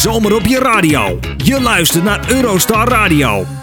Zomer op je radio. Je luistert naar Eurostar Radio.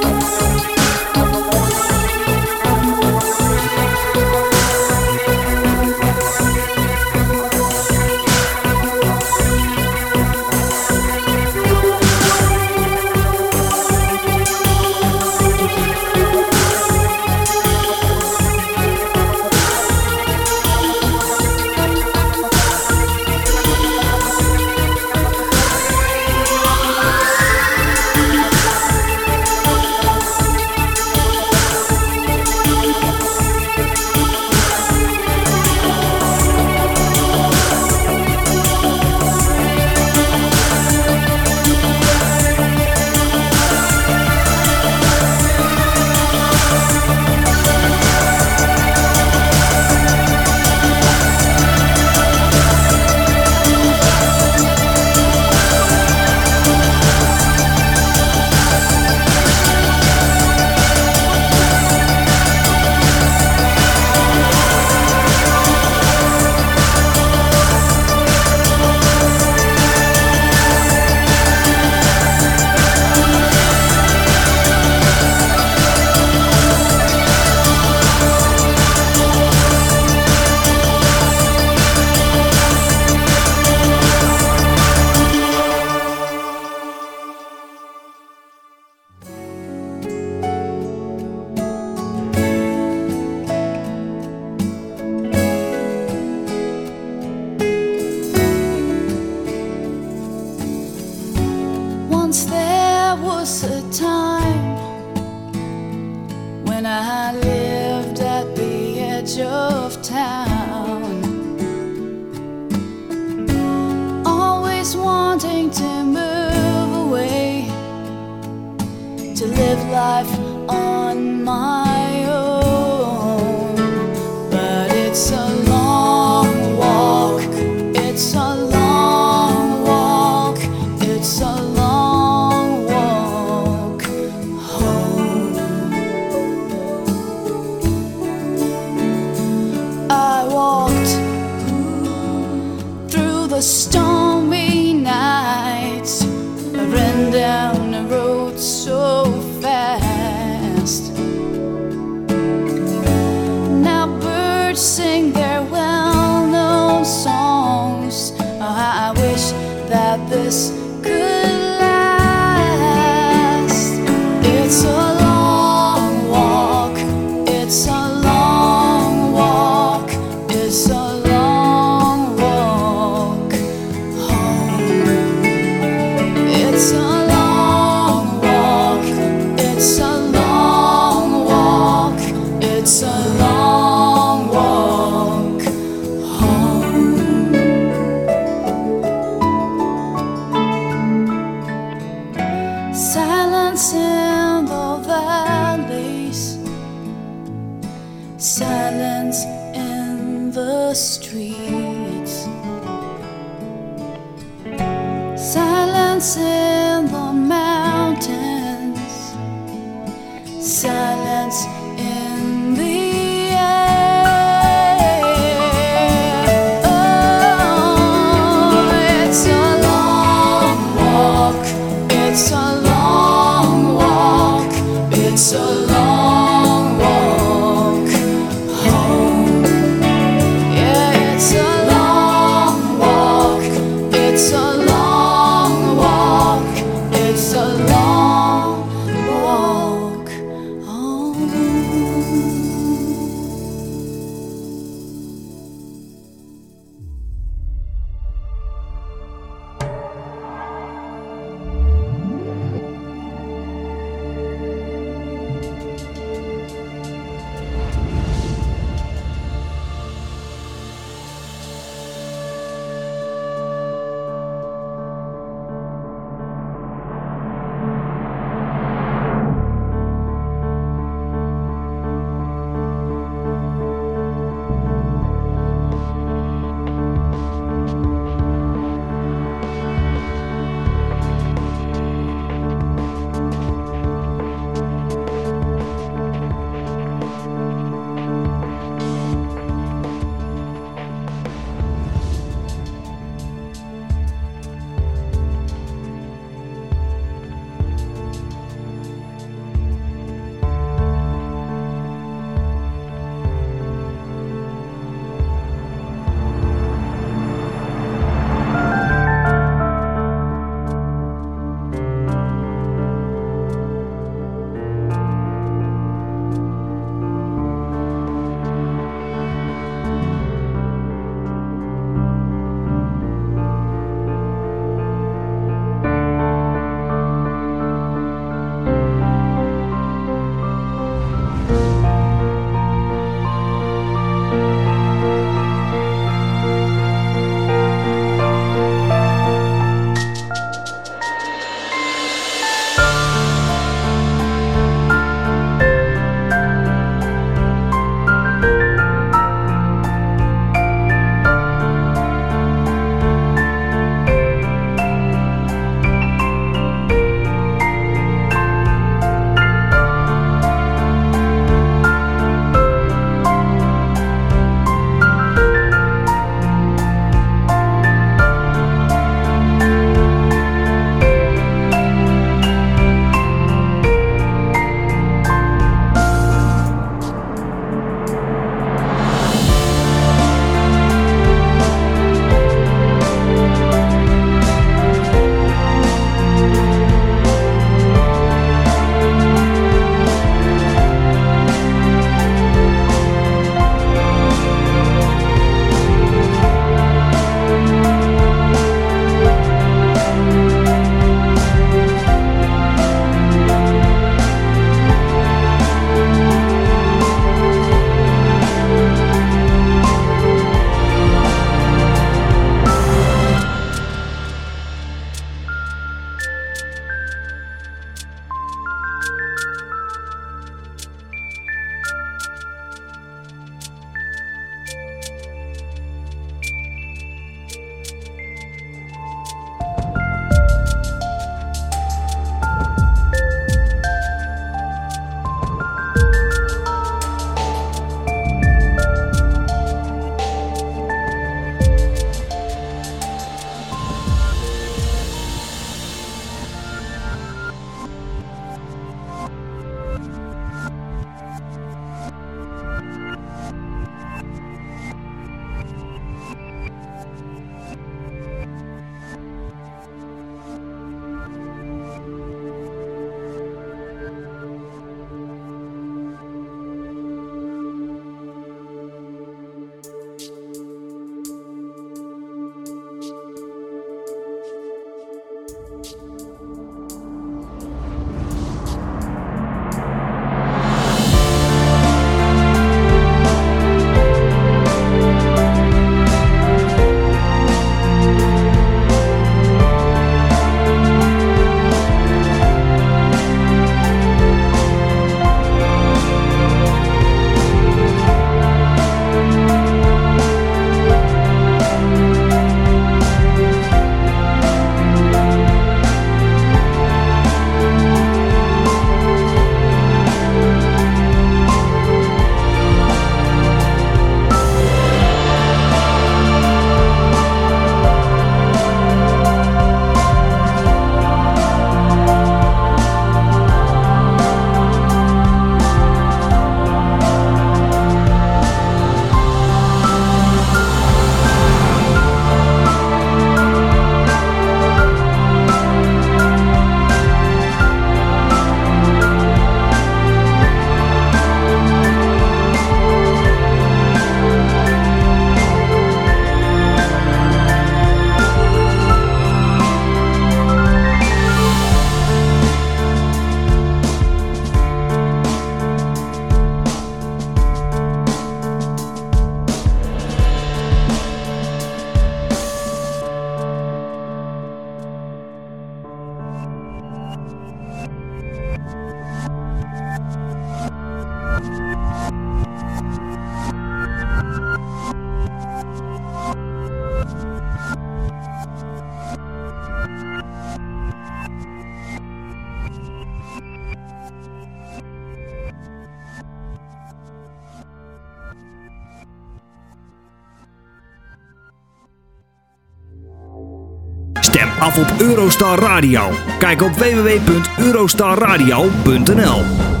Stem af op Eurostar Radio. Kijk op www.eurostarradio.nl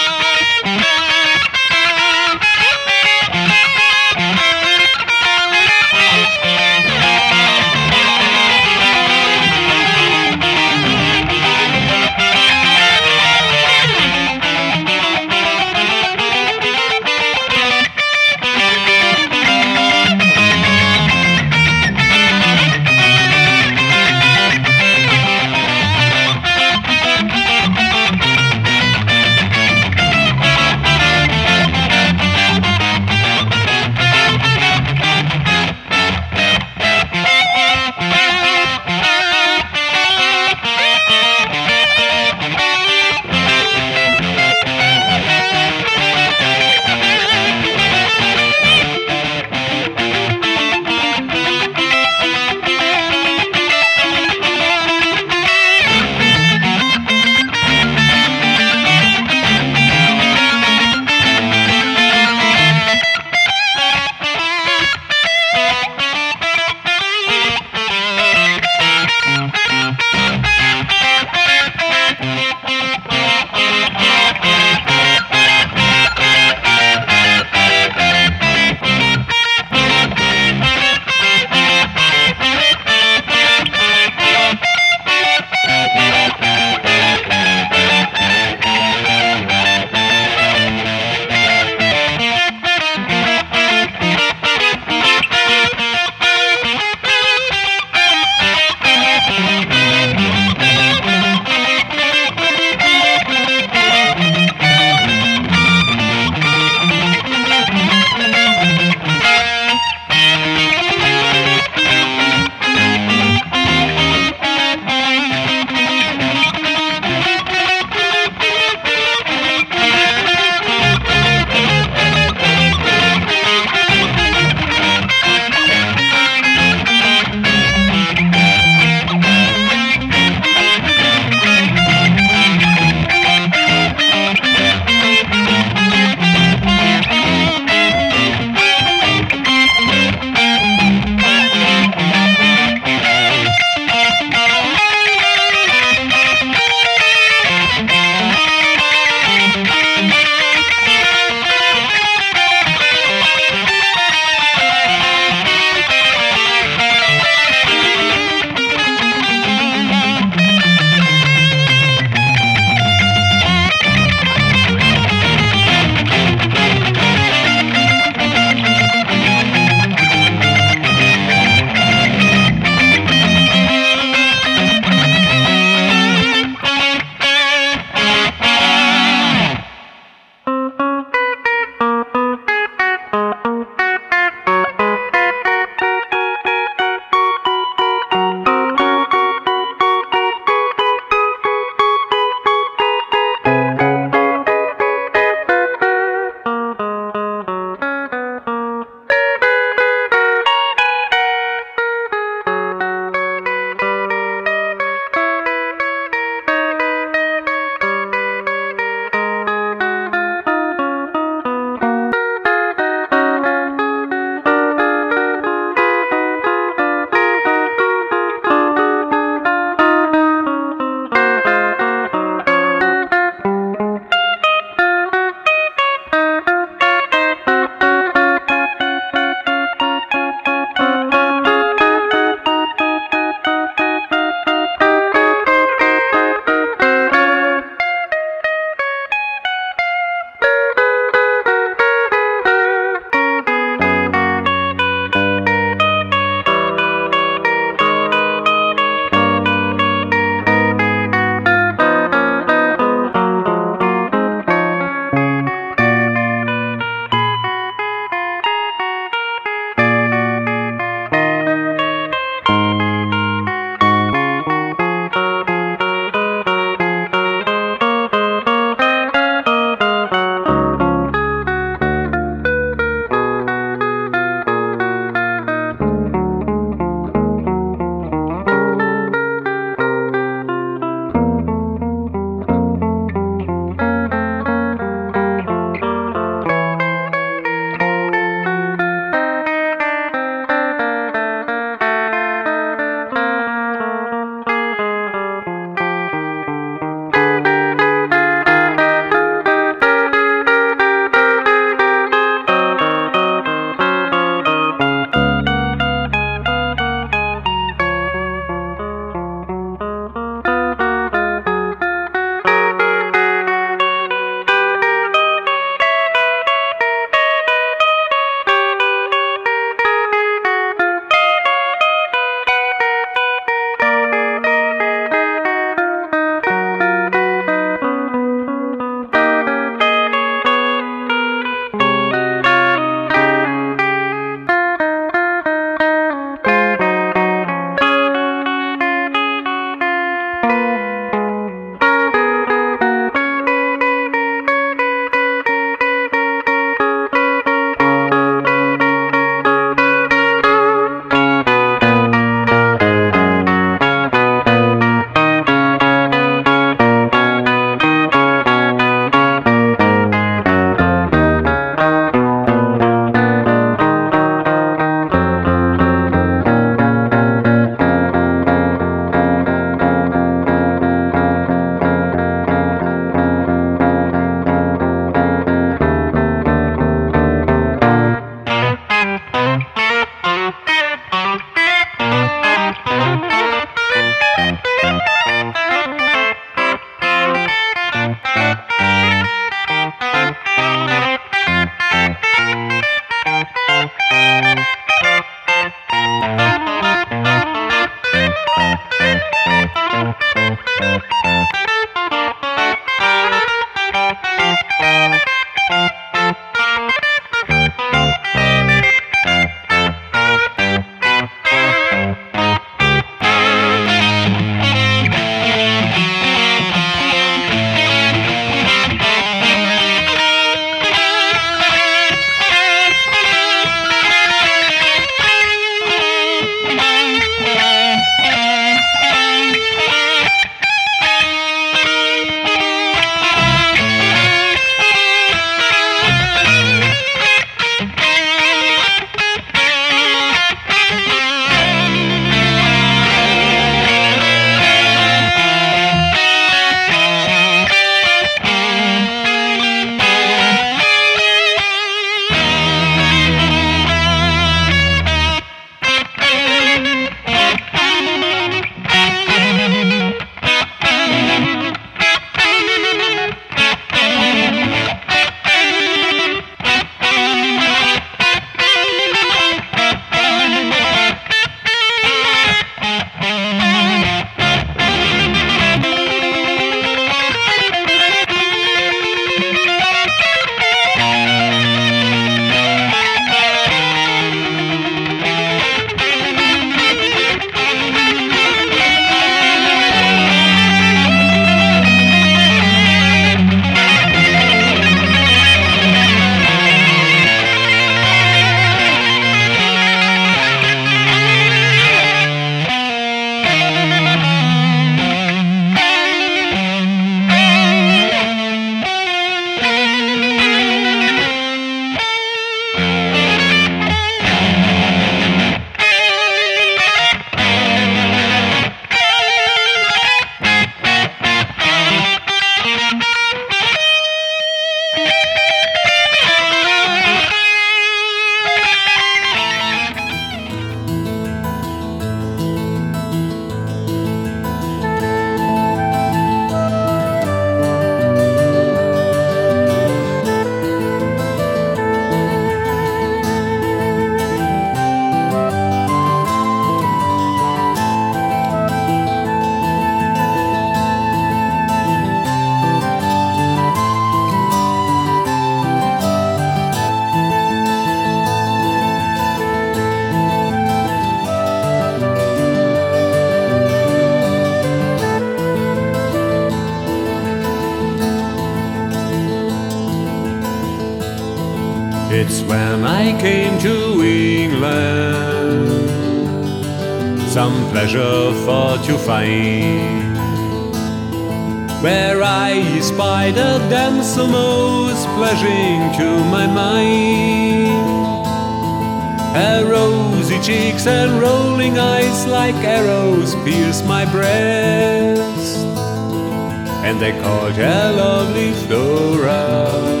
her lovely Flora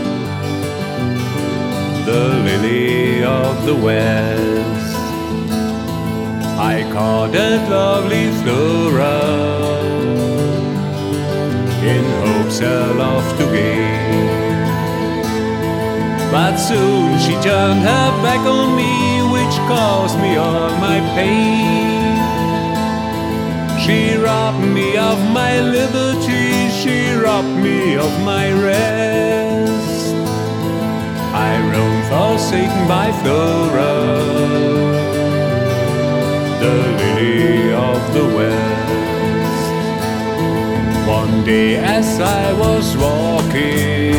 the lily of the west. I caught that lovely Flora in hopes love to gain. But soon she turned her back on me, which caused me all my pain. She robbed me of my liberty, she robbed me of my rest. I roam forsaken by Flora, the lily of the west. One day as I was walking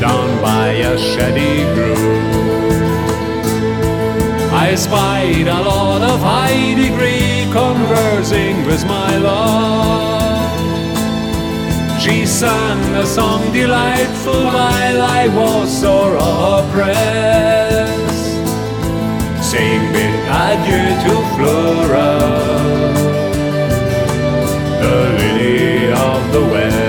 down by a shady grove, I spied a lord of high degree conversing with my love. She sang a song delightful while I was sore oppressed, saying bid adieu to Flora, the lily of the west.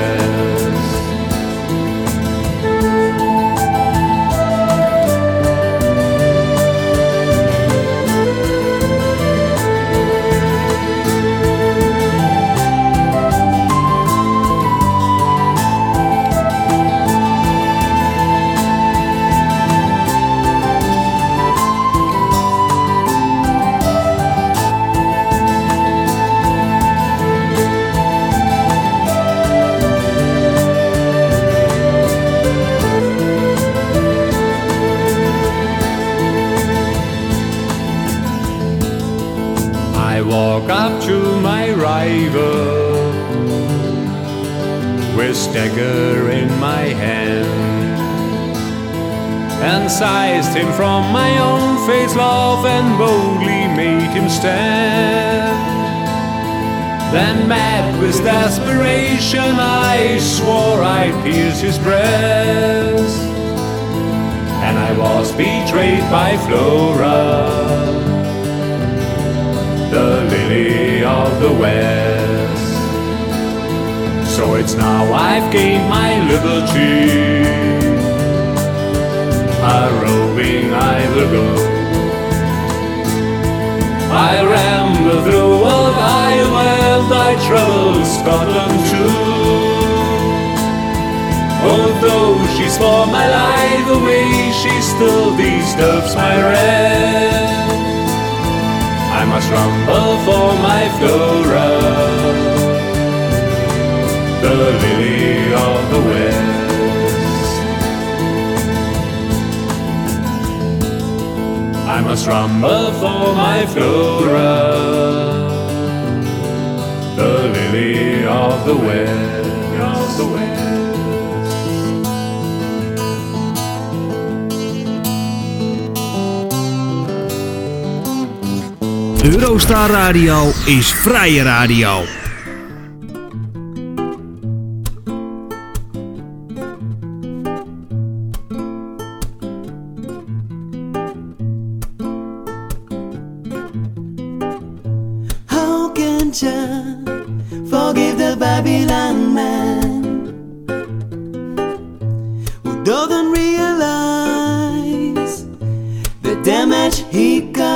Dagger in my hand and sized him from my own face. Love and boldly made him stand. Then mad with desperation I swore I'd pierce his breast. And I was betrayed by Flora The lily of the west So it's now I've gained my liberty A roving I will go I ramble through old Ireland, I travel Scotland too. Although she's for my life away, she still disturbs my rest. I must rumble for my Flora, the lily of the west. I must rumble for my Flora, the lily of the west. Of the west. Eurostar Radio is vrije radio.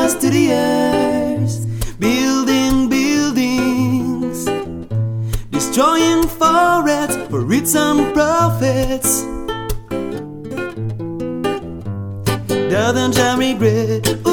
Caused to the earth? Building buildings, destroying forests for its own profits. Doesn't Jah regret?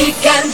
Weekend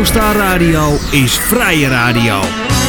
Eurostar Radio is vrije radio.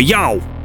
Station voor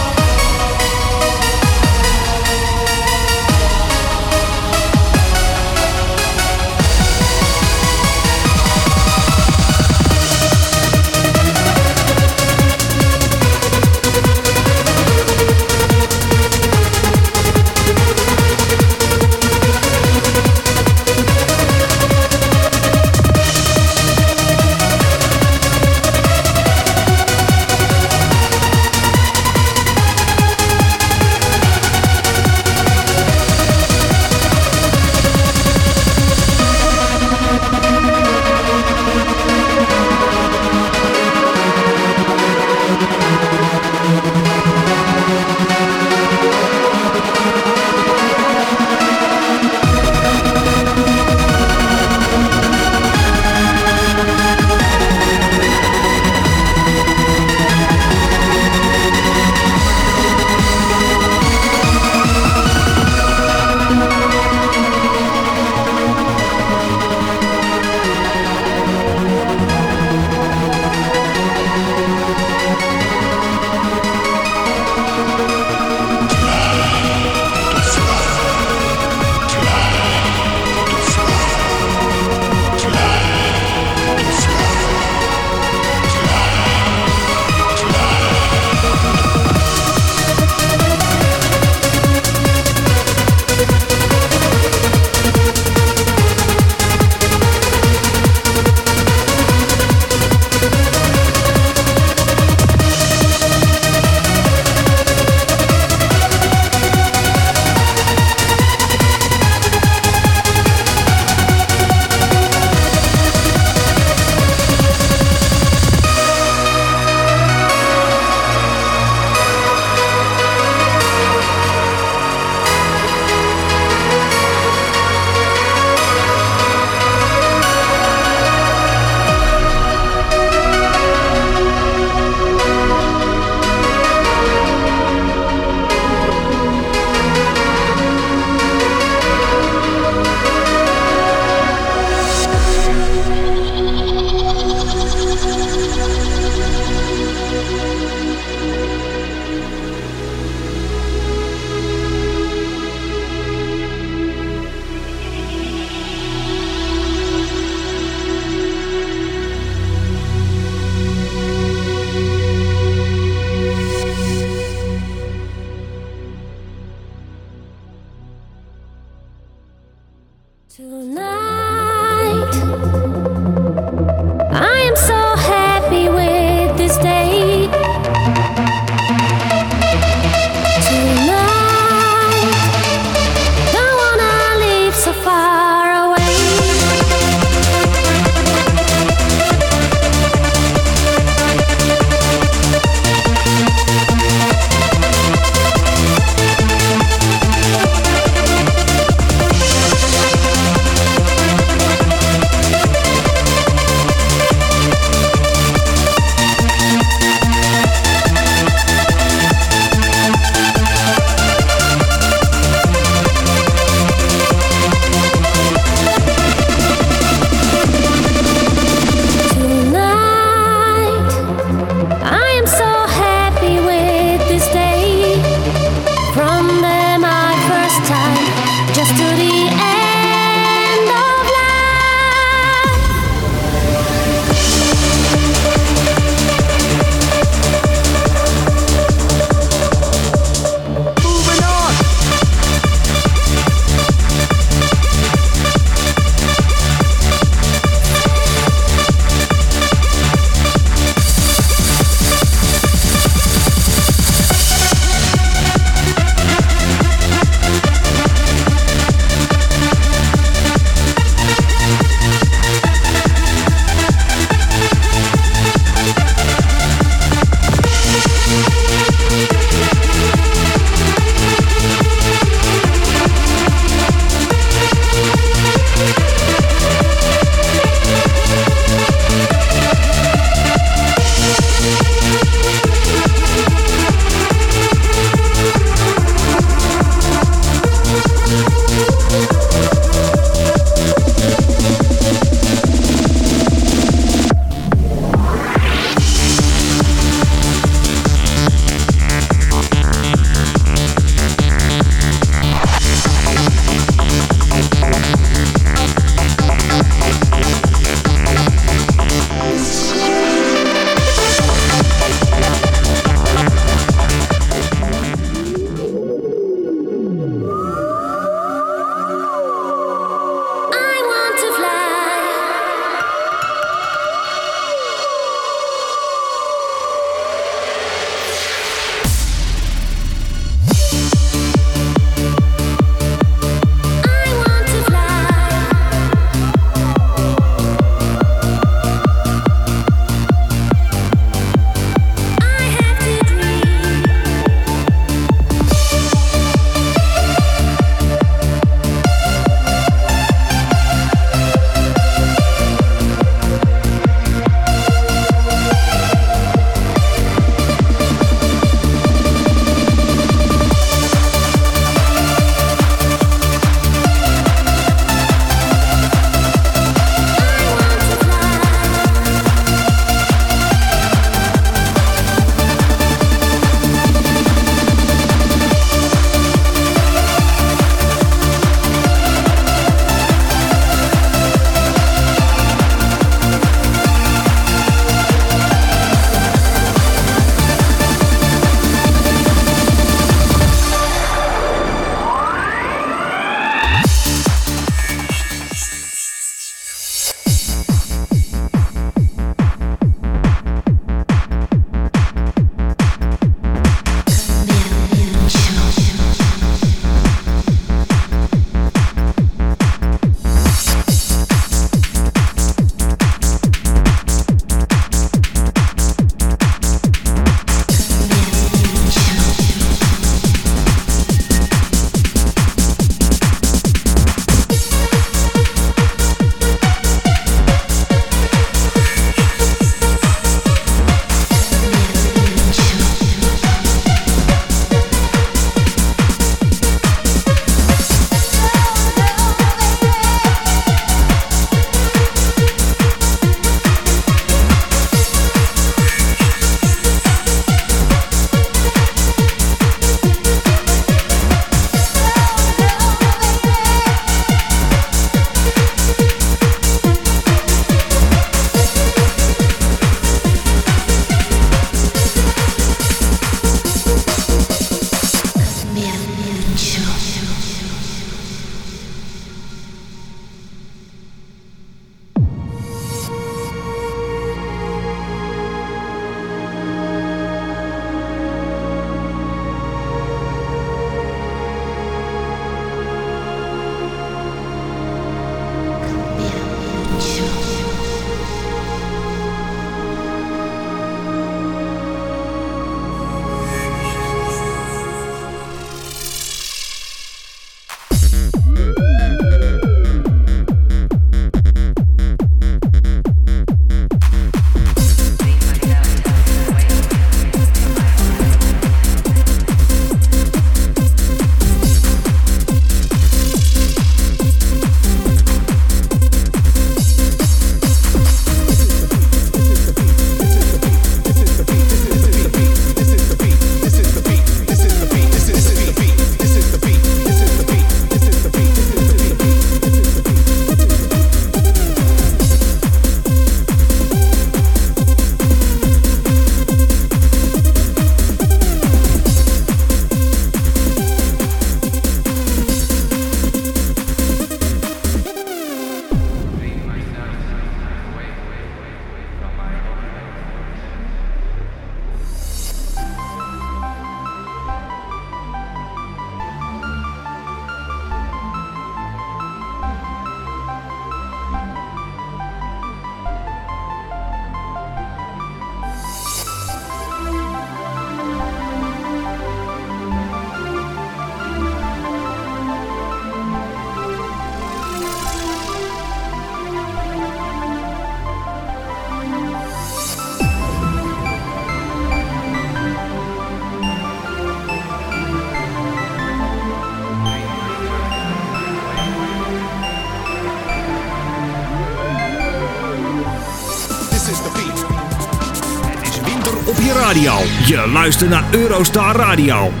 Je luistert naar Eurostar Radio.